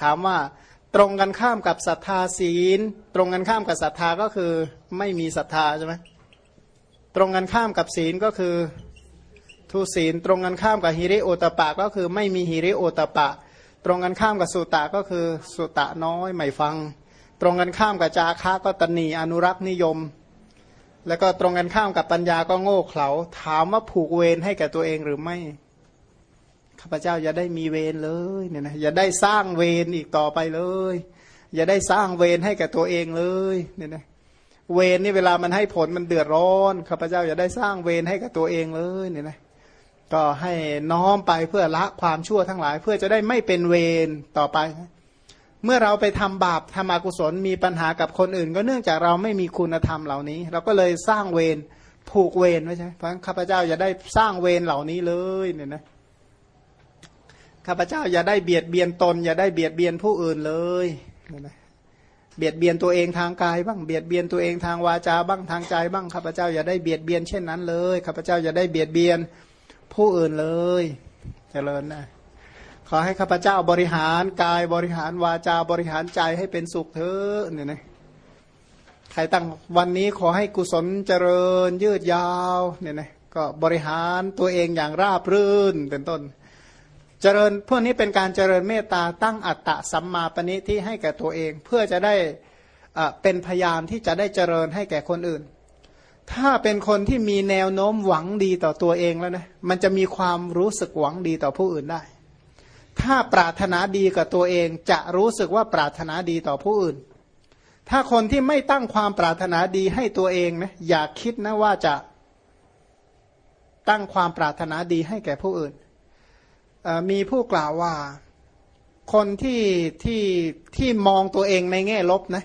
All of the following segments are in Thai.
ถามว่าตรงกันข้ามกับศรัทธาศีล ตรงกันข้ามกับศรัทธาก็คือไม่มีศรัทธาใช่ไหมตรงกันข้ามกับศีลก็คือทุศีล ตรงกันข้ามกับฮิริโอตปะก็คือไม่มีฮิริโอตปะ ตรงกันข้ามกับสุตะก็คือสุตะน้อยไม่ฟัง ตรงกันข้ามกับจาคะก็ตนีอนุรักษ์นิยม แล้วก็ตรงกันข้ามกับปัญญาก็โง่เขลาถามว่าผูกเวรให้แก่ตัวเองหรือไม่ ข้าพเจ้าอย่าได้มีเวรเลยเนี่ยนะอย่าได้สร้างเวรอีกต่อไปเลย อย่าได้สร้างเวรให้แก่ตัวเองเลยเนี่ยนะเวรนี่เวลามันให้ผลมันเดือดร้อนข้าพเจ้าอย่าได้สร้างเวรให้กับตัวเองเลยเนี่ยนะก็ให้น้อมไปเพื่อละความชั่วทั้งหลาย เพื่อจะได้ไม่เป็นเวรต่อไป เมื่อเราไปทำบาปทำอกุศลมีปัญหากับคนอื่น ก็เนื่องจากเราไม่มีคุณธรรมเหล่านี้ เราก็เลยสร้างเวรผูกเวรไว้ใช่เพราะข้าพเจ้าอย่าได้สร้างเวรเหล่านี้เลยเนี่ยนะ ข้าพเจ้าอย่าได้เบียดเบียนตน อย่าได้เบียดเบียนผู้อื่นเลยนะเบียดเบียนตัวเองทางกายบ้างเบียดเบียนตัวเองทางวาจาบ้างทางใจบ้างข้าพเจ้าอย่าได้เบียดเบียนเช่นนั้นเลยข้าพเจ้าอย่าได้เบียดเบียนผู้อื่นเลยเจริญนะขอให้ข้าพเจ้าบริหารกายบริหารวาจาบริหารใจให้เป็นสุขเถอะเนี่ยนะใครตั้งวันนี้ขอให้กุศลเจริญยืดยาวเนี่ยนะก็บริหารตัวเองอย่างราบรื่นเป็นต้น เจริญพวกนี้เป็นการเจริญเมตตาตั้งอัตตะสัมมาปณิที่ให้แก่ตัวเอง เพื่อจะได้เป็นพยานที่จะได้เจริญให้แก่คนอื่น ถ้าเป็นคนที่มีแนวโน้มหวังดีต่อตัวเองแล้วนะมันจะมีความรู้สึกหวังดีต่อผู้อื่นได้ ถ้าปรารถนาดีกับตัวเองจะรู้สึกว่าปรารถนาดีต่อผู้อื่น ถ้าคนที่ไม่ตั้งความปรารถนาดีให้ตัวเองนะอย่าคิดนะว่าจะตั้งความปรารถนาดีให้แก่ผู้อื่น มีผู้กล่าวว่าคนที่ที่ที่มองตัวเองในแง่ลบนะ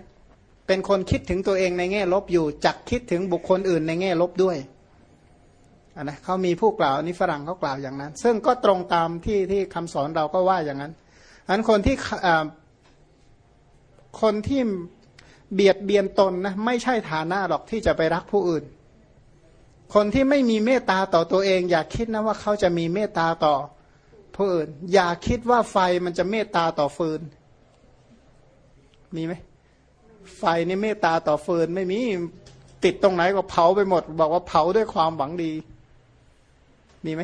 เป็นคนคิดถึงตัวเองในแง่ลบอยู่จักคิดถึงบุคคลอื่นในแง่ลบด้วยนนะเขามีผู้กล่าวนี่ฝรั่งเขากล่าวอย่างนั้น ซึ่งก็ตรงตามที่ที่คำสอนเราก็ว่าอย่างนั้นอันคนที่คนที่เบียดเบียนตนนะไม่ใช่ฐานะหรอกที่จะไปรักผู้อื่น คนที่ไม่มีเมตตาต่อตัวเอง อย่าคิดนะว่าเขาจะมีเมตตาต่อ ผู้อื่น อย่าคิดว่าไฟมันจะเมตตาต่อฟืน มีไหม ไฟนี่เมตตาต่อฟืนไม่มีติดตรงไหนก็เผาไปหมด บอกว่าเผาด้วยความหวังดี มีไหม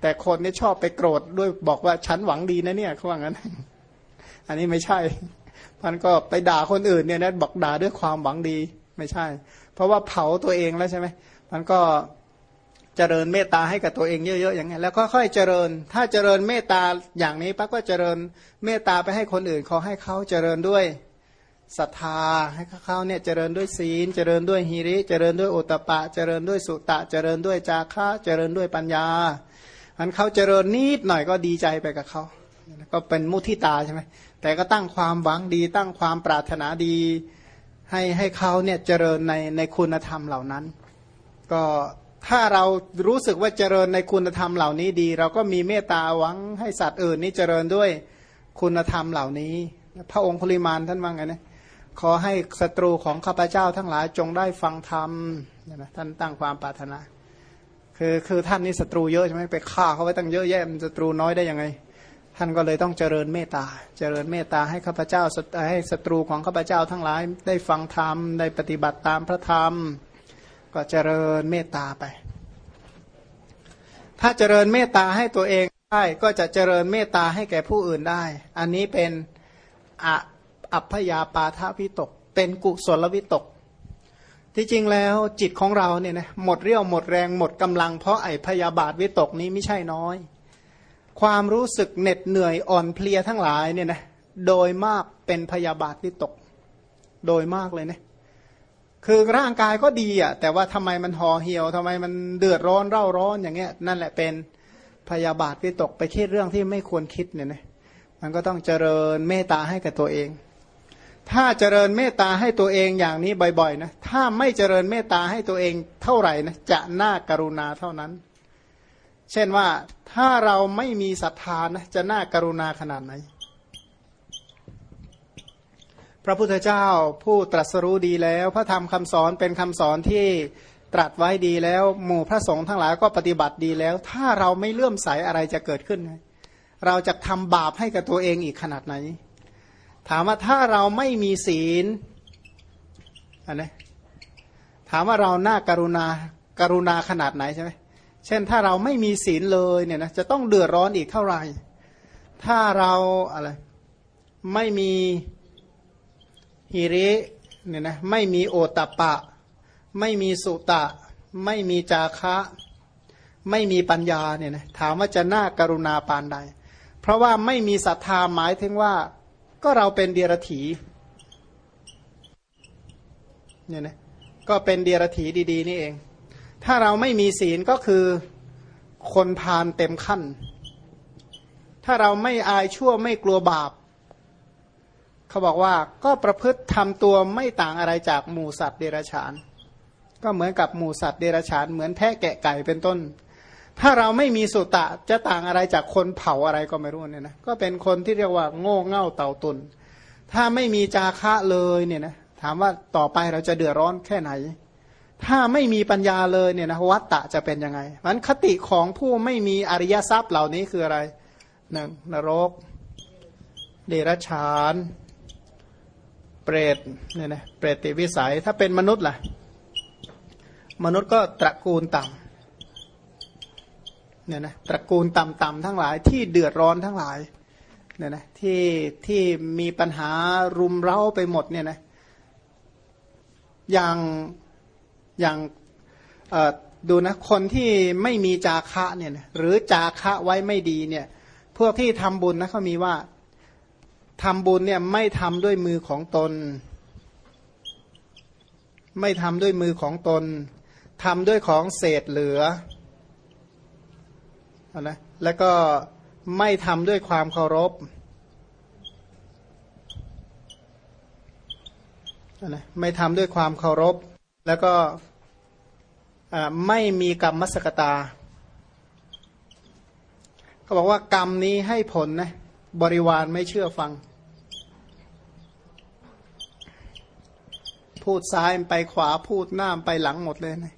แต่คนนี่ชอบไปโกรธด้วยบอกว่าฉันหวังดีนะเนี่ยเขาว่างั้น อันนี้ไม่ใช่มันก็ไปด่าคนอื่นเนี่ยนะบอกด่าด้วยความหวังดีไม่ใช่ เพราะว่าเผาตัวเองแล้วใช่ไหมมันก็ เจริญเมตตาให้กับตัวเองเยอะๆอย่างเงี้ยแล้วค่อยๆเจริญ ถ้าเจริญเมตตาอย่างนี้ปั๊บก็เจริญเมตตาไปให้คนอื่นขอให้เขาเจริญด้วยศรัทธาให้เขาเนี่ยเจริญด้วยศีล เจริญด้วยฮิริ เจริญด้วยโอตปะ เจริญด้วยสุตะ เจริญด้วยจาคะเจริญด้วยปัญญาอันเขาเจริญนิดหน่อยก็ดีใจไปกับเขาก็เป็นมุทิตาใช่ไหมแต่ก็ตั้งความหวังดีตั้งความปรารถนาดี ให้ให้เขาเนี่ยเจริญในในคุณธรรมเหล่านั้น ก็ ถ้าเรารู้สึกว่าเจริญในคุณธรรมเหล่านี้ดี เราก็มีเมตตาหวังให้สัตว์อื่นนี้เจริญด้วยคุณธรรมเหล่านี้ พระองค์คุลิมานท่านว่าไงนะขอให้ศัตรูของข้าพเจ้าทั้งหลายจงได้ฟังธรรมนะท่านตั้งความปรารถนา คือคือท่านนี่ศัตรูเยอะใช่ไหมไปฆ่าเขาไว้ตั้งเยอะแยะมันศัตรูน้อยได้ยังไง ท่านก็เลยต้องเจริญเมตตา เจริญเมตตาให้ข้าพเจ้าให้ศัตรูของข้าพเจ้าทั้งหลาย ได้ฟังธรรมได้ปฏิบัติตามพระธรรม ก็เจริญเมตตาไป ถ้าเจริญเมตตาให้ตัวเองได้ก็จะเจริญเมตตาให้แก่ผู้อื่นได้ อันนี้เป็นอัพยาปาทวิตก เป็นกุศลวิตก ที่จริงแล้วจิตของเราเนี่ยนะหมดเรี่ยวหมดแรงหมดกำลังเพราะไอพยาบาทวิตกนี้ไม่ใช่น้อย ความรู้สึกเหน็ดเหนื่อยอ่อนเพลียทั้งหลายเนี่ยนะโดยมากเป็นพยาบาทวิตก โดยมากเลยนะ คือร่างกายก็ดีอะแต่ว่าทำไมมันห่อเหี่ยวทำไมมันเดือดร้อนเร่าร้อนอย่างเงี้ย นั่นแหละเป็นพยาบาทวิตกไปคิดเรื่องที่ไม่ควรคิดเนี่ยนะมันก็ต้องเจริญเมตตาให้กับตัวเอง ถ้าเจริญเมตตาให้ตัวเองอย่างนี้บ่อยๆนะถ้าไม่เจริญเมตตาให้ตัวเองเท่าไหร่นะจะน่ากรุณาเท่านั้น เช่นว่าถ้าเราไม่มีศรัทธานะจะน่ากรุณาขนาดไหน พระพุทธเจ้าผู้ตรัสรู้ดีแล้ว พระธรรมคำสอนเป็นคำสอนที่ตรัสไว้ดีแล้ว หมู่พระสงฆ์ทั้งหลายก็ปฏิบัติดีแล้ว ถ้าเราไม่เลื่อมใสอะไรจะเกิดขึ้น เราจะทำบาปให้กับตัวเองอีกขนาดไหน ถามว่าถ้าเราไม่มีศีลอันนี้ถามว่าเราหน้าการุณาการุณาขนาดไหนใช่ไหมเช่นถ้าเราไม่มีศีลเลยเนี่ยนะจะต้องเดือดร้อนอีกเท่าไหร่ ถ้าเราอะไรไม่มี ฮิริเนี่ยนะไม่มีโอตปะ ไม่มีสุตะ ไม่มีจาคะ ไม่มีปัญญาเนี่ยนะถามว่าจะน่าการุณาปานใด เพราะว่าไม่มีศรัทธาหมายถึงว่าก็เราเป็นเดียรถีเนี่ยนะก็เป็นเดียรถีดี ๆ นี่เอง ถ้าเราไม่มีศีลก็คือคนพานเต็มขั้น ถ้าเราไม่อายชั่วไม่กลัวบาป เขาบอกว่าก็ประพฤติทำตัวไม่ต่างอะไรจากหมูสัตว์เดรัจฉาน ก็เหมือนกับหมูสัตว์เดรัจฉาน เหมือนแพะแกะไก่เป็นต้น ถ้าเราไม่มีสุตะจะต่างอะไรจากคนเผาอะไรก็ไม่รู้เนี่ยนะก็เป็นคนที่เรียกว่าโง่เง่าเต่าตุนถ้าไม่มีจาคะเลยเนี่ยนะถามว่าต่อไปเราจะเดือดร้อนแค่ไหน ถ้าไม่มีปัญญาเลยเนี่ยนะวัตตะจะเป็นยังไงมันคติของผู้ไม่มีอริยทรัพย์เหล่านี้คืออะไรหนึ่งนรก เดรัจฉาน รตเนี่ยนะเปรติวิสัย ถ้าเป็นมนุษย์ล่ะ มนุษย์ก็ตระกูลต่ำเนี่ยนะตระกูลต่ำๆทั้งหลายที่เดือดร้อนทั้งหลายเนี่ยนะที่ที่มีปัญหารุมเร้าไปหมดเนี่ยนะอย่างอย่างดูนะคนที่ไม่มีจาคะเนี่ยหรือจาคะไว้ไม่ดีเนี่ย พวกที่ทำบุญนะเขามีว่า ทำบุญเนี่ยไม่ทำด้วยมือของตน ไม่ทำด้วยมือของตนทำด้วยของเศษเหลือนะแล้วก็ไม่ทำด้วยความเคารพนะไม่ทำด้วยความเคารพ แล้วก็ไม่มีกรรมมสกตาเขาบอกว่ากรรมนี้ให้ผลนะบริวารไม่เชื่อฟัง พูดซ้ายไปขวาพูดหน้าไปหลังหมดเลยนะ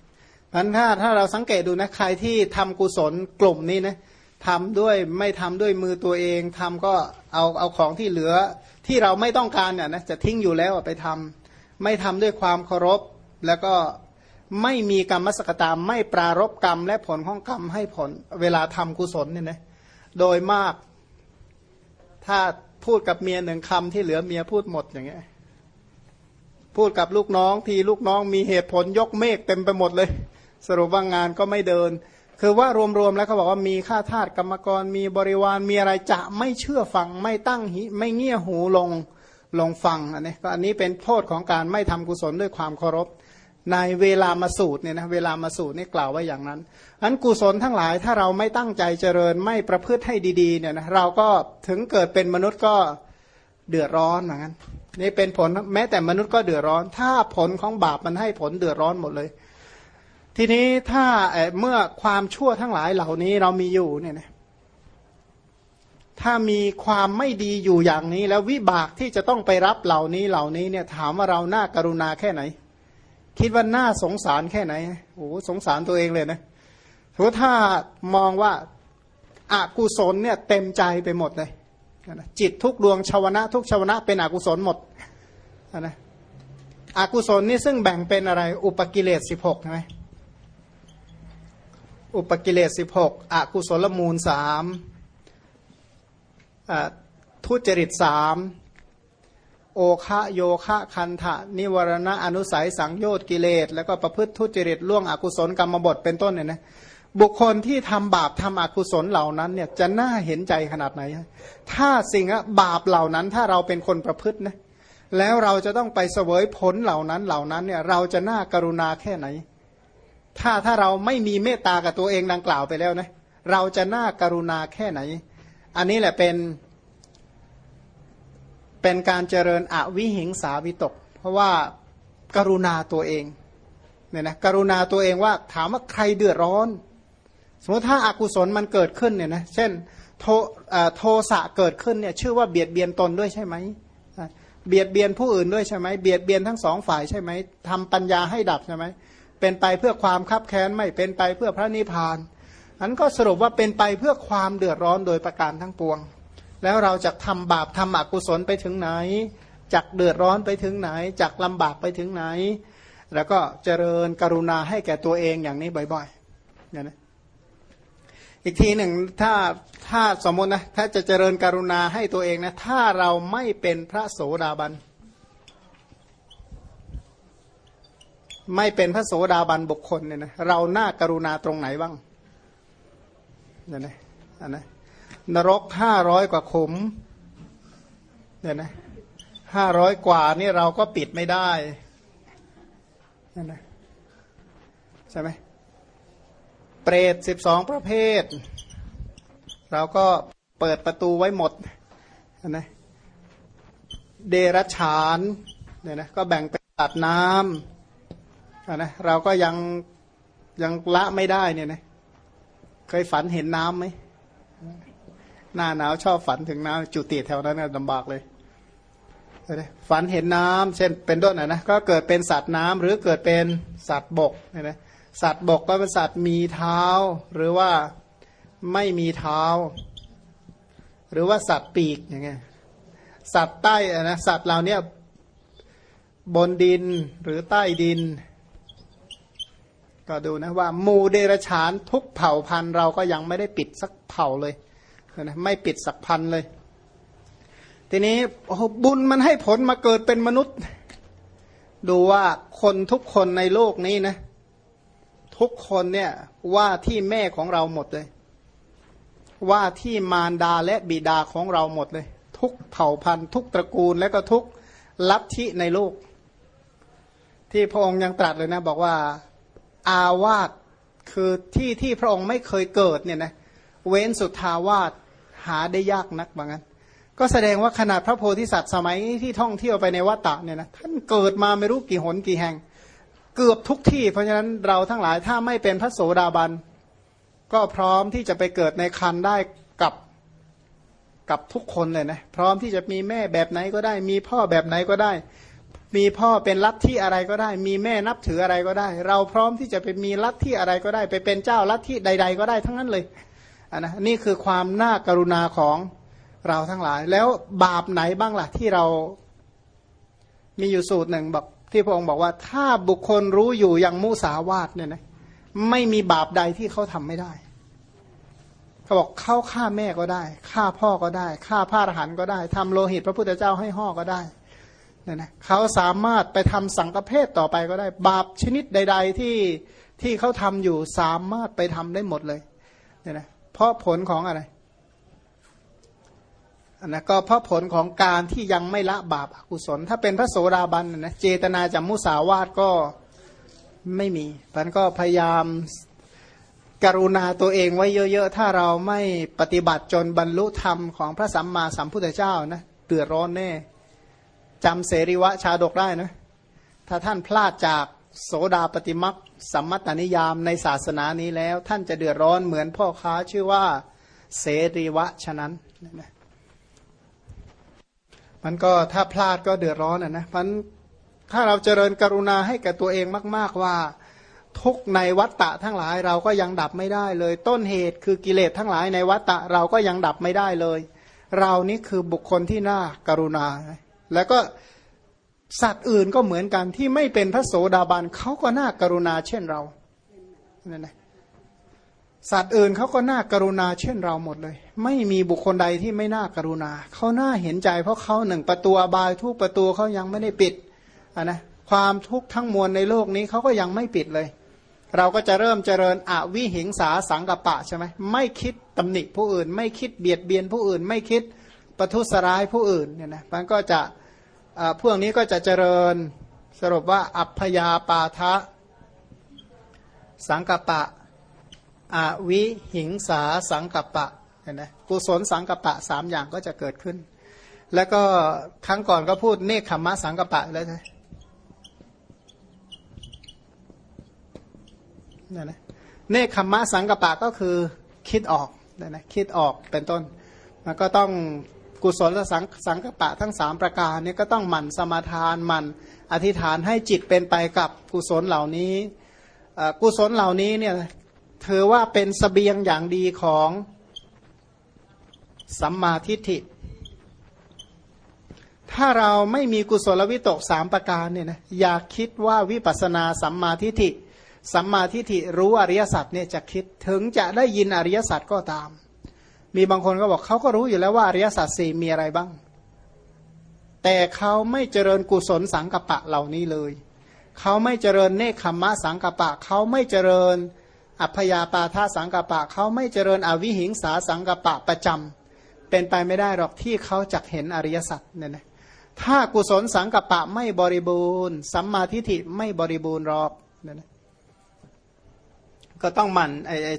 พันถ้าถ้าเราสังเกตดูนะใครที่ทำกุศลกลุ่มนี้นะทำด้วยไม่ทำด้วยมือตัวเองทำก็เอาเอาของที่เหลือที่เราไม่ต้องการเนี่ยนะจะทิ้งอยู่แล้วไปทำไม่ทำด้วยความเคารพ แล้วก็ไม่มีกรรมสกตามไม่ปรารบกรรม และผลของกรรมให้ผลเวลาทำกุศลเนี่ยนะโดยมากถ้าพูดกับเมียหนึ่งคำที่เหลือเมียพูดหมดอย่างเงี้ย พูดกับลูกน้องทีลูกน้องมีเหตุผลยกเมฆเต็มไปหมดเลย สรุปว่างานก็ไม่เดิน คือว่ารวมๆแล้วเขาบอกว่ามีค่าทาสกรรมกร มีบริวารมีอะไรจะไม่เชื่อฟังไม่ตั้งหิไม่เงี่ยหูลงลงฟังอันนี้ก็อันนี้เป็นโทษของการไม่ทำกุศลด้วยความเคารพ ในเวลามาสูตรเนี่ยนะเวลามาสูตรนี่กล่าวไว้อย่างนั้นอันกุศลทั้งหลายถ้าเราไม่ตั้งใจเจริญไม่ประพฤติให้ดีๆเนี่ยนะเราก็ถึงเกิดเป็นมนุษย์ก็เดือดร้อนเหมือนกัน นี่เป็นผลแม้แต่มนุษย์ก็เดือดร้อน ถ้าผลของบาปมันให้ผลเดือดร้อนหมดเลย ทีนี้ถ้าเมื่อความชั่วทั้งหลายเหล่านี้เรามีอยู่เนี่ยนะถ้ามีความไม่ดีอยู่อย่างนี้ แล้ววิบากที่จะต้องไปรับเหล่านี้เหล่านี้เนี่ยถามว่าเราหน้าการุณาแค่ไหน คิดว่าน่าสงสารแค่ไหนโอ้สงสารตัวเองเลยนะถ้าถ้ามองว่าอากุศลเนี่ยเต็มใจไปหมดเลย จิตทุกดวงชาวนะทุกชาวนะเป็นอกุศลหมดนะอกุศลนี่ซึ่งแบ่งเป็นอะไร อุปกิเลสสิบหกใช่ไหมอุปกิเลสสิบหกอกุศลมูลสามทุจริตสามโอคะโยคะคันทะนิวรณะอนุสัยสังโยชน์กิเลส แล้วก็ประพฤติทุจริตล่วงอกุศลกรรมบทเป็นต้นเนี่ยนะ บุคคลที่ทำบาปทำอกุศลเหล่านั้นเนี่ยจะน่าเห็นใจขนาดไหน ถ้าสิ่งบาปเหล่านั้นถ้าเราเป็นคนประพฤตินะแล้วเราจะต้องไปเสวยผลเหล่านั้นเหล่านั้นเนี่ยเราจะน่ากรุณาแค่ไหน ถ้าถ้าเราไม่มีเมตตากับตัวเองดังกล่าวไปแล้วนะเราจะน่ากรุณาแค่ไหน อันนี้แหละเป็นเป็นการเจริญอวิหิงสาวิตก เพราะว่าการุณาตัวเองเนี่ยนะกรุณาตัวเองว่าถามว่าใครเดือดร้อน สมมติถ้าอากุศลมันเกิดขึ้นเนี่ยนะเช่นโทโทสะเกิดขึ้นเนี่ยชื่อว่าเบียดเบียนตนด้วยใช่ไหมเบียดเบียนผู้อื่นด้วยใช่ไหมเบียดเบียนทั้งสองฝ่ายใช่ไหมทำปัญญาให้ดับใช่ไหมเป็นไปเพื่อความคับแค้นไม่เป็นไปเพื่อพระนิพพานอันก็สรุปว่าเป็นไปเพื่อความเดือดร้อนโดยประการทั้งปวง แล้วเราจะทำบาปทำอกุศลไปถึงไหนจักเดือดร้อนไปถึงไหนจักลำบากไปถึงไหน แล้วก็เจริญกรุณาให้แก่ตัวเองอย่างนี้บ่อยๆเนี่ยนะ อีกทีหนึ่งถ้าถ้าสมมตินะถ้าจะเจริญกรุณาให้ตัวเองนะถ้าเราไม่เป็นพระโสดาบัน ไม่เป็นพระโสดาบันบุคคลเนี่ยนะเราหน้ากรุณาตรงไหนบ้างเนี่ยนะอันนะนรกห้าร้อยกว่าขมเนี่ยนะห้าร้อยกว่านี่เราก็ปิดไม่ได้เนั่นนะใช่ไหม เปรตสิบสองประเภท เราก็เปิดประตูไว้หมดนะเดรัจฉานเนี่ยนะก็แบ่งเป็นตัดน้ำนะเราก็ยังยังละไม่ได้เนี่ยนะเคยฝันเห็นน้ำไหมหน้าหนาวชอบฝันถึงน้ำจุติแถวนั้นลำบากเลยฝันเห็นน้ำเช่นเป็นต้นนะนะก็เกิดเป็นสัตว์น้ำหรือเกิดเป็นสัตว์บกเนี่ยนะ สัตว์บกก็เป็นสัตว์มีเท้า หรือว่าไม่มีเท้า หรือว่าสัตว์ปีกอย่างเงี้ยสัตว์ใต้นะสัตว์เรานี่ยบนดินหรือใต้ดิน ก็ดูนะว่ามูเดรฉานทุกเผ่าพันธุ์เราก็ยังไม่ได้ปิดสักเผ่าเลยนะไม่ปิดสักพันเลย ทีนี้บุญมันให้ผลมาเกิดเป็นมนุษย์ ดูว่าคนทุกคนในโลกนี้นะ ทุกคนเนี่ยว่าที่แม่ของเราหมดเลย ว่าที่มารดาและบิดาของเราหมดเลย ทุกเผ่าพันธุ์ ทุกตระกูลและก็ทุกลัทธิในโลก ที่พระองค์ยังตรัสเลยนะ บอกว่าอาวาสคือที่ที่พระองค์ไม่เคยเกิดเนี่ยนะเว้นสุทธาวาสหาได้ยากนักบางั้น ก็แสดงว่าขนาดพระโพธิสัตว์สมัยที่ท่องเที่ยวไปในวัฏฏะเนี่ยนะท่านเกิดมาไม่รู้กี่หนกี่แห่ง เกือบทุกที่ เพราะฉะนั้นเราทั้งหลายถ้าไม่เป็นพระโสดาบัน ก็พร้อมที่จะไปเกิดในคันได้กับกับทุกคนเลยนะพร้อมที่จะมีแม่แบบไหนก็ได้ มีพ่อแบบไหนก็ได้ มีพ่อเป็นลัทธิอะไรก็ได้ มีแม่นับถืออะไรก็ได้ เราพร้อมที่จะไปมีลัทธิอะไรก็ได้ ไปเป็นเจ้าลัทธิใด ๆ ก็ได้ทั้งนั้นเลยอันนะนี่คือความน่ากรุณาของเราทั้งหลาย แล้วบาปไหนบ้างล่ะที่เรามีอยู่สูตรหนึ่งบอก ที่พระองค์บอกว่าถ้าบุคคลรู้อยู่อย่างมุสาวาทเนี่ยนะไม่มีบาปใดที่เขาทำไม่ได้ เขาบอกเข้าฆ่าแม่ก็ได้ฆ่าพ่อก็ได้ฆ่าพระอรหันต์ก็ได้ทำโลหิตพระพุทธเจ้าให้ห่อก็ได้เนี่ยนะเขาสามารถไปทำสังฆเพศต่อไปก็ได้ บาปชนิดใด ๆ ที่ที่เขาทำอยู่สามารถไปทำได้หมดเลยเนี่ยนะเพราะผลของอะไร นะก็เพราะผลของการที่ยังไม่ละบาปอกุศล ถ้าเป็นพระโสดาบันนะเจตนาจะมุสาวาทก็ไม่มีพันก็พยายามกรุณาตัวเองไว้เยอะๆ ถ้าเราไม่ปฏิบัติจนบรรลุธรรมของพระสัมมาสัมพุทธเจ้านะเดือดร้อนแน่จำเสริวะชาดกได้นะ ถ้าท่านพลาดจากโสดาปฏิมักสัมมัตนิยามในศาสนานี้แล้ว ท่านจะเดือดร้อนเหมือนพ่อค้าชื่อว่าเสรีวะฉะนั้นนะ มันก็ถ้าพลาดก็เดือดร้อนอะนะมันถ้าเราเจริญกรุณาให้แก่ตัวเองมาก ๆว่า ทุกในวัตตะทั้งหลายเราก็ยังดับไม่ได้เลย ต้นเหตุคือกิเลสทั้งหลายในวัตตะเราก็ยังดับไม่ได้เลย เรานี่คือบุคคลที่น่ากรุณา แล้วก็สัตว์อื่นก็เหมือนกันที่ไม่เป็นพระโสดาบันเขาก็น่ากรุณาเช่นเรานั่นแหละ สัตว์อื่นเขาก็น่ากรุณาเช่นเราหมดเลย ไม่มีบุคคลใดที่ไม่น่ากรุณาเขาน่าเห็นใจ เพราะเขาหนึ่งประตูอบายทุกประตูเขายังไม่ได้ปิดะนะความทุกข์ทั้งมวลในโลกนี้เขาก็ยังไม่ปิดเลย เราก็จะเริ่มเจริญอวิหิงสาสังกปะใช่ไหมไม่คิดตำหนิผู้อื่น ไม่คิดเบียดเบียนผู้อื่น ไม่คิดประทุษร้ายผู้อื่นเนี่ยนะมันก็จะพวกนี้ก็จะเจริญสรุปว่าอัพยาปาทะสังกปะ อวิหิงสาสังกัปปะเห็นไหมกุศลสังกัปปะสามอย่างก็จะเกิดขึ้น แล้วก็ครั้งก่อนก็พูดเนคขมะสังกัปปะแล้วใช่นี่นะเนคขมะสังกัปปะก็คือคิดออกนะนะคิดออกเป็นต้นมันก็ต้องกุศลสังสังกปะทั้งสามประการนี้ก็ต้องหมั่นสมาทานหมั่นอธิษฐานให้จิตเป็นไปกับกุศลเหล่านี้กุศลเหล่านี้เนี่ย เธอว่าเป็นสเสบียงอย่างดีของสัมมาทิฏฐิ ถ้าเราไม่มีกุศลวิตกสามประการเนี่ยนะอยากคิดว่าวิปัสนาสัมมาทิฏฐิ สัมมาทิฏฐิรู้อริยสัจเนี่ยจะคิดถึงจะได้ยินอริยสัจก็ตาม มีบางคนก็บอกเขาก็รู้อยู่แล้วว่าอริยสัจสี่มีอะไรบ้าง แต่เขาไม่เจริญกุศลสังกปะเหล่านี้เลย เขาไม่เจริญเนคขมมะสังกปะ เขาไม่เจริญ อัพยาปาทาสังกปะเขาไม่เจริญอวิหิงสาสังกปะประจำเป็นไปไม่ได้หรอกที่เขาจะเห็นอริยสัจเนี่ยนะถ้ากุศลสังกปะไม่บริบูรณ์สัมมาทิฏฐิไม่บริบูรณ์หรอกเนี่ยนะก็ต้องหมั่น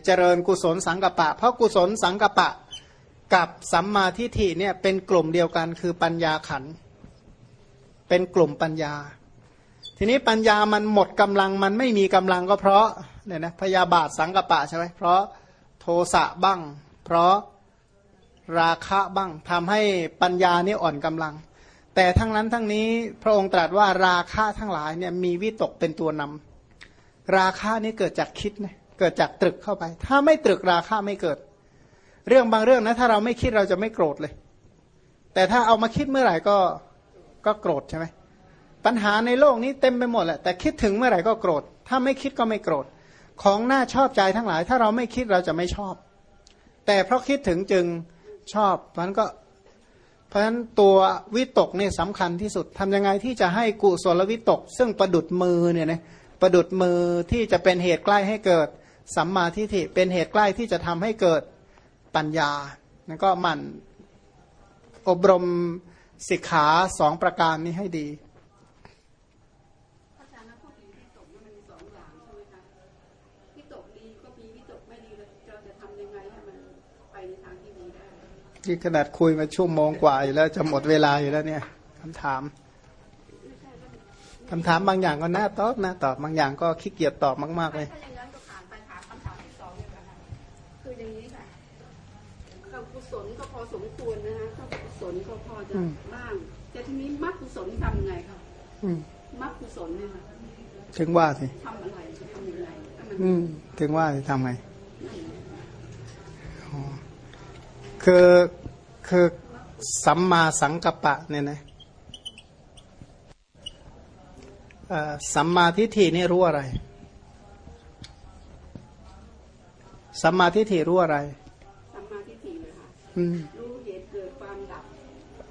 เจริญกุศลสังกปะ เพราะกุศลสังกปะกับสัมมาทิฏฐิเนี่ยเป็นกลุ่มเดียวกันคือปัญญาขัน เป็นกลุ่มปัญญา ทีนี้ปัญญามันหมดกำลังมันไม่มีกำลังก็เพราะ เนี่ยนะพยาบาทสังกปะใช่ไหมเพราะโทสะบ้าง เพราะราคะบ้างทำให้ปัญญานี่อ่อนกำลัง แต่ทั้งนั้นทั้งนี้พระองค์ตรัสว่าราคะทั้งหลายเนี่ยมีวิตกเป็นตัวนำราคะนี่เกิดจากคิดนะเกิดจากตรึกเข้าไป ถ้าไม่ตรึกราคะไม่เกิด เรื่องบางเรื่องนะถ้าเราไม่คิดเราจะไม่โกรธเลย แต่ถ้าเอามาคิดเมื่อไหร่ก็ก็โกรธใช่ไหมปัญหาในโลกนี้เต็มไปหมดแหละแต่คิดถึงเมื่อไหร่ก็โกรธ ถ้าไม่คิดก็ไม่โกรธ ของน่าชอบใจทั้งหลาย ถ้าเราไม่คิดเราจะไม่ชอบ แต่เพราะคิดถึงจึงชอบเพราะนั้นก็เพราะฉะนั้นตัววิตกเนี่ยสำคัญที่สุดทำยังไงที่จะให้กุศลวิตก ซึ่งประดุดมือเนี่ยนะประดุดมือที่จะเป็นเหตุใกล้ให้เกิดสัมมาทิฏฐิเป็นเหตุใกล้ที่จะทำให้เกิดปัญญานั่นก็มันอบรมสิกขาสองประการนี้ให้ดี ที่ขนาดคุยมาชั่วโมงกว่าอยู่แล้วจะหมดเวลาอยู่แล้วเนี่ยคำถามคำถามบางอย่างก็น่าตอบน่าตอบบางอย่างก็ขี้เกียจตอบมาก ๆ เลยคืออย่างนี้ค่ะคำกุศลก็พอสมควรนะฮะข้ากุศลก็พอจะบ้างแต่ทีนี้มรรคกุศลทำไงครับมรรคกุศลเนี่ยถึงว่าสิทำอะไรทำยังไงถึงว่าทำไง คือคือสัมมาสังกัปปะเนี่ยนะสัมมาทิฏฐินี่รู้อะไร สัมมาทิฏฐิรู้อะไร สัมมาทิฏฐินะคะรู้เหตุเกิดความดับ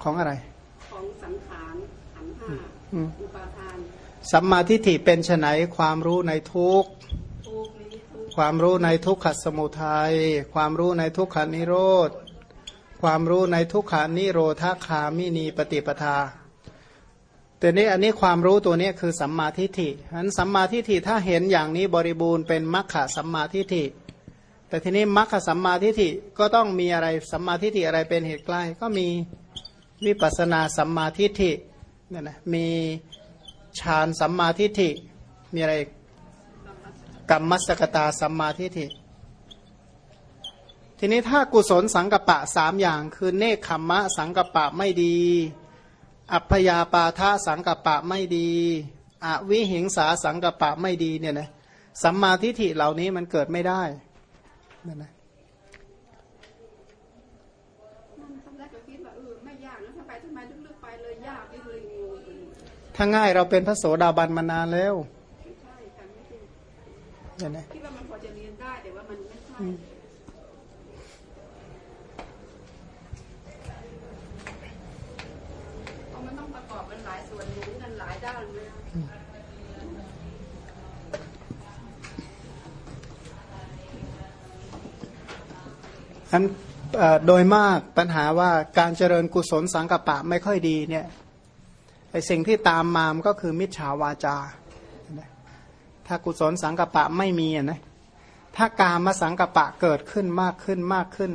ของอะไร ของสังขารขันห้าอุปาทาน สัมมาทิฏฐิเป็นไฉนความรู้ในทุกความรู้ในทุกขสมุทัย ความรู้ในทุกขานิโรธ ความรู้ในทุกขานิโรธาคามินีปฏิปทา แต่นี้อันนี้ความรู้ตัวนี้คือสัมมาทิฏฐิฉะนั้นสัมมาทิฏฐิถ้าเห็นอย่างนี้บริบูรณ์เป็นมัคคะสัมมาทิฏฐิ แต่ทีนี้มัคคะสัมมาทิฏฐิก็ต้องมีอะไรสัมมาทิฏฐิอะไรเป็นเหตุใกล้ ก็มีวิปัสนาสัมมาทิฏฐิเนี่ยนะมีฌานสัมมาทิฏฐิมีอะไรกรรมมัสกตาสัมมาทิฏฐิ ทีนี้ถ้ากุศลสังกปะสามอย่าง คือเนคขมมะสังกปะไม่ดี อัพยาปาทะสังกปะไม่ดีอวิหิงสาสังกปะไม่ดีเนี่ยนะสัมมาทิฏฐิเหล่านี้มันเกิดไม่ได้นั่นนะถ้าง่ายเราเป็นพระโสดาบันมานานแล้วใช่ค่ะคิดว่ามันพอจะเรียนได้แต่ว่ามันไม่ใช่ อันโดยมากปัญหาว่าการเจริญกุศลสังกปะไม่ค่อยดีเนี่ยไอสิ่งที่ตามมามก็คือมิจฉาวาจา ถ้ากุศลสังกปะไม่มีนะถ้าการมาสังกปะเกิดขึ้นมากขึ้นมากขึ้น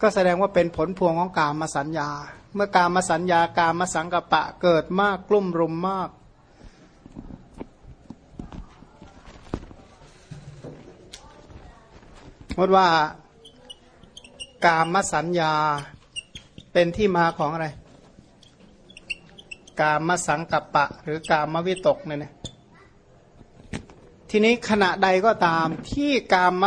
ก็แสดงว่าเป็นผลพวงของการมาสัญญา เมื่อการมาสัญญาการมาสังกปะเกิดมากกลุ่มรุมมากมดว่า กามสัญญาเป็นที่มาของอะไร กามสังกัปปะ หรือกามวิตกเนี่ยทีนี้ขณะใดก็ตามที่กามม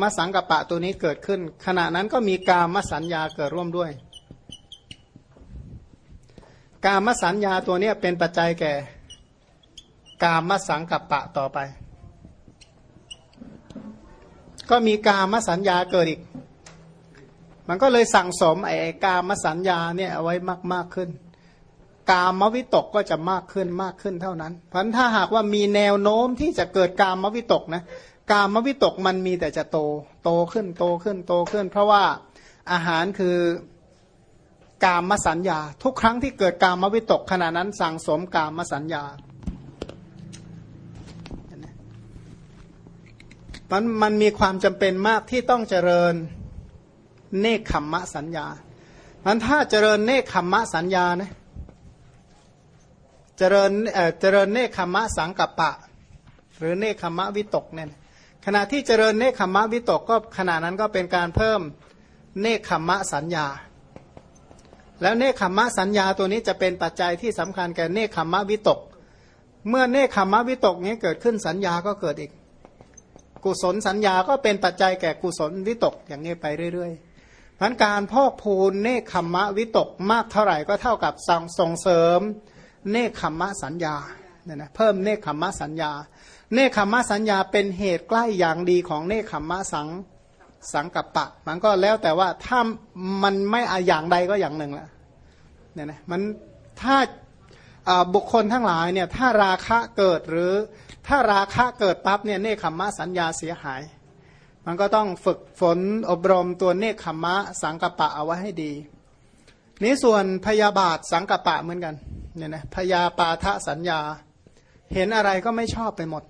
มสังกปะตัวนี้เกิดขึ้น ขณะนั้นก็มีกามมสัญญาเกิดร่วมด้วย กามสัญญาตัวนี้เป็นปัจจัยแก่ กามสังกปะต่อไป ก็มีกามสัญญาเกิดอีก มันก็เลยสั่งสมไอ้กามสัญญาเนี่ยเอาไว้มากมากขึ้น กามวิตกก็จะมากขึ้นมากขึ้นเท่านั้น เพราะถ้าหากว่ามีแนวโน้มที่จะเกิดกามวิตกนะกามวิตกมันมีแต่จะโตโตขึ้นโตขึ้นโตขึ้น เพราะว่าอาหารคือกามสัญญา ทุกครั้งที่เกิดกามวิตกขณะนั้นสั่งสมกามสัญญามันมันมีความจำเป็นมากที่ต้องเจริญ เนคขมมะสัญญามันถ้าเจริญเนคขมมะสัญญานะเจริญเอ่อเจริญเนคขมมะสังกัปปะ หรือเนคขมมะวิตกเนี่ยขณะที่เจริญเนคขมมะวิตกก็ขณะนั้นก็เป็นการเพิ่มเนคขมมะสัญญา แล้วเนคขมมะสัญญาตัวนี้จะเป็นปัจจัยที่สำคัญแก่เนคขมมะวิตก เมื่อเนคขมมะวิตกนี้เกิดขึ้นสัญญาก็เกิดอีก กุศลสัญญาก็เป็นปัจจัยแก่กุศลวิตกอย่างนี้ไปเรื่อย ๆ พันการพอกพูนเนคขมะวิตกมากเท่าไหร่ก็เท่ากับส่งส่งเสริม เนคขมะสัญญาเนี่ยนะเพิ่มเนคขมะสัญญา เนคขมะสัญญาเป็นเหตุใกล้อย่างดีของเนคขมะสังสังกัปปะ มันก็แล้วแต่ว่าถ้ามันไม่ออย่างใดก็อย่างหนึ่งแหละเนี่ยนะมันถ้าบุคคลทั้งหลายเนี่ยถ้าราคะเกิดหรือถ้าราคะเกิดปั๊บเนี่ยเนคขมะสัญญาเสียหาย มันก็ต้องฝึกฝนอบรมตัวเนคขมมะ สังกปะเอาไว้ให้ดี นี้ส่วนพยาบาทสังกปะเหมือนกันเนี่ยนะพยาปาทะสัญญา เห็นอะไรก็ไม่ชอบไปหมด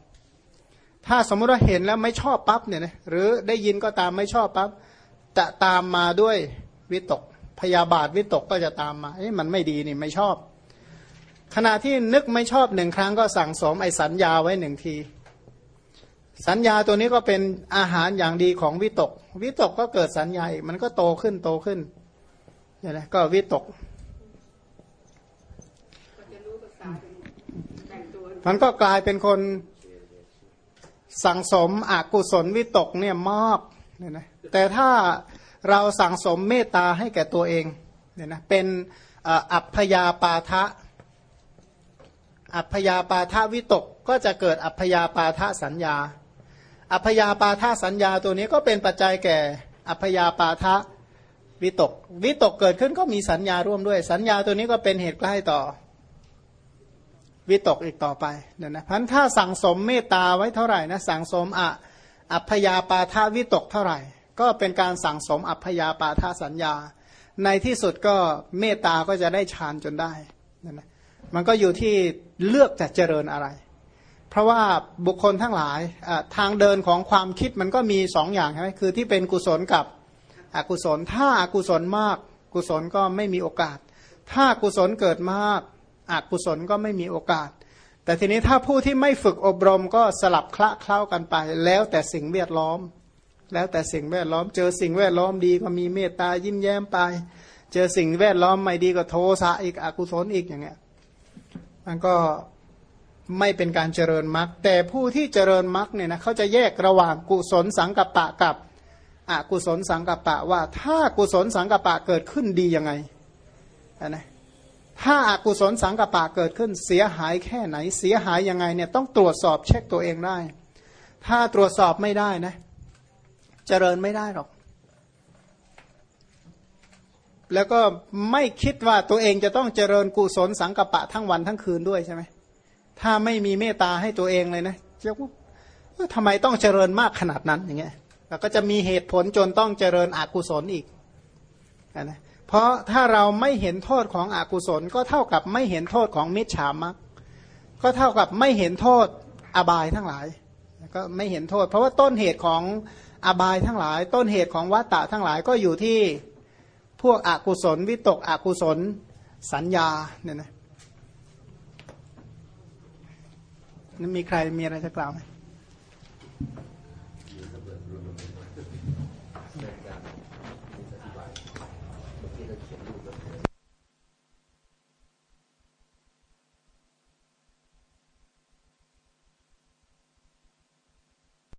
ถ้าสมมุติว่าเห็นแล้วไม่ชอบปั๊บเนี่ยนะหรือได้ยินก็ตามไม่ชอบปั๊บจะตามมาด้วยวิตก พยาบาทวิตกก็จะตามมาเอ้มันไม่ดีนี่ไม่ชอบ ขณะที่นึกไม่ชอบหนึ่งครั้งก็สั่งสมไอ้สัญญาไว้หนึ่งที สัญญาตัวนี้ก็เป็นอาหารอย่างดีของวิตก วิตกก็เกิดสัญญาอีกมันก็โตขึ้นโตขึ้นเนี่ยนะก็วิตกมันก็กลายเป็นคนสั่งสมอกุศลวิตกเนี่ยมากเนี่ยนะแต่ถ้าเราสั่งสมเมตตาให้แก่ตัวเองเนี่ยนะเป็นอัพยาปาทะอัพยาปาทะวิตกก็จะเกิดอัพยาปาทะสัญญา อัพยาปาทสัญญาตัวนี้ก็เป็นปัจจัยแก่ อัพยาปาทวิตก วิตกเกิดขึ้นก็มีสัญญาร่วมด้วย สัญญาตัวนี้ก็เป็นเหตุใกล้ต่อ วิตกอีกต่อไปเนี่ยนะพันถ้าสั่งสมเมตตาไว้เท่าไหร่นะสั่งสมอะอัพยาปาทวิตกเท่าไหร่ ก็เป็นการสั่งสมอัพยาปาทสัญญา ในที่สุดก็เมตตาก็จะได้ฌานจนได้นั่นนะมันก็อยู่ที่เลือกจะเจริญอะไร เพราะว่าบุคคลทั้งหลายทางเดินของความคิดมันก็มีสองอย่างใช่ไหมคือที่เป็นกุศลกับอกุศล ถ้าอากุศลมาก กุศลก็ไม่มีโอกาส ถ้ากุศลเกิดมากอกุศลก็ไม่มีโอกาส แต่ทีนี้ถ้าผู้ที่ไม่ฝึกอบรมก็สลับคละเคล้ากันไป แล้วแต่สิ่งแวดล้อม แล้วแต่สิ่งแวดล้อม เจอสิ่งแวดล้อมดีก็มีเมตตายิ้มแย้มไป เจอสิ่งแวดล้อมไม่ดีก็โทสะอีกอกุศลอีกอย่างเงี้ยมันก็ ไม่เป็นการเจริญมรรคแต่ผู้ที่เจริญมรรคเนี่ยนะเขาจะแยกระหว่างกุศลสังกัปปะกับอกุศลสังกัปปะว่า ถ้ากุศลสังกัปปะเกิดขึ้นดียังไงนะถ้าอากุศลสังกัปปะเกิดขึ้นเสียหายแค่ไหนเสียหายยังไงเนี่ยต้องตรวจสอบเช็คตัวเองได้ ถ้าตรวจสอบไม่ได้นะ เจริญไม่ได้หรอก แล้วก็ไม่คิดว่าตัวเองจะต้องเจริญกุศลสังกัปปะทั้งวันทั้งคืนด้วยใช่ไหม ถ้าไม่มีเมตตาให้ตัวเองเลยนะเจ้าทำไมต้องเจริญมากขนาดนั้นอย่างเงี้ยแล้วก็จะมีเหตุผลจนต้องเจริญอกุศลอีกนะเพราะถ้าเราไม่เห็นโทษของอกุศล ก็เท่ากับไม่เห็นโทษของมิจฉามักก็เท่ากับไม่เห็นโทษอบายทั้งหลายก็ไม่เห็นโทษ เพราะว่าต้นเหตุของอบายทั้งหลาย ต้นเหตุของวัตตะทั้งหลายก็อยู่ที่พวกอกุศลวิตกอกุศลสัญญาเนี่ยนะนั้น มีใครมีอะไรจะกล่าวไหม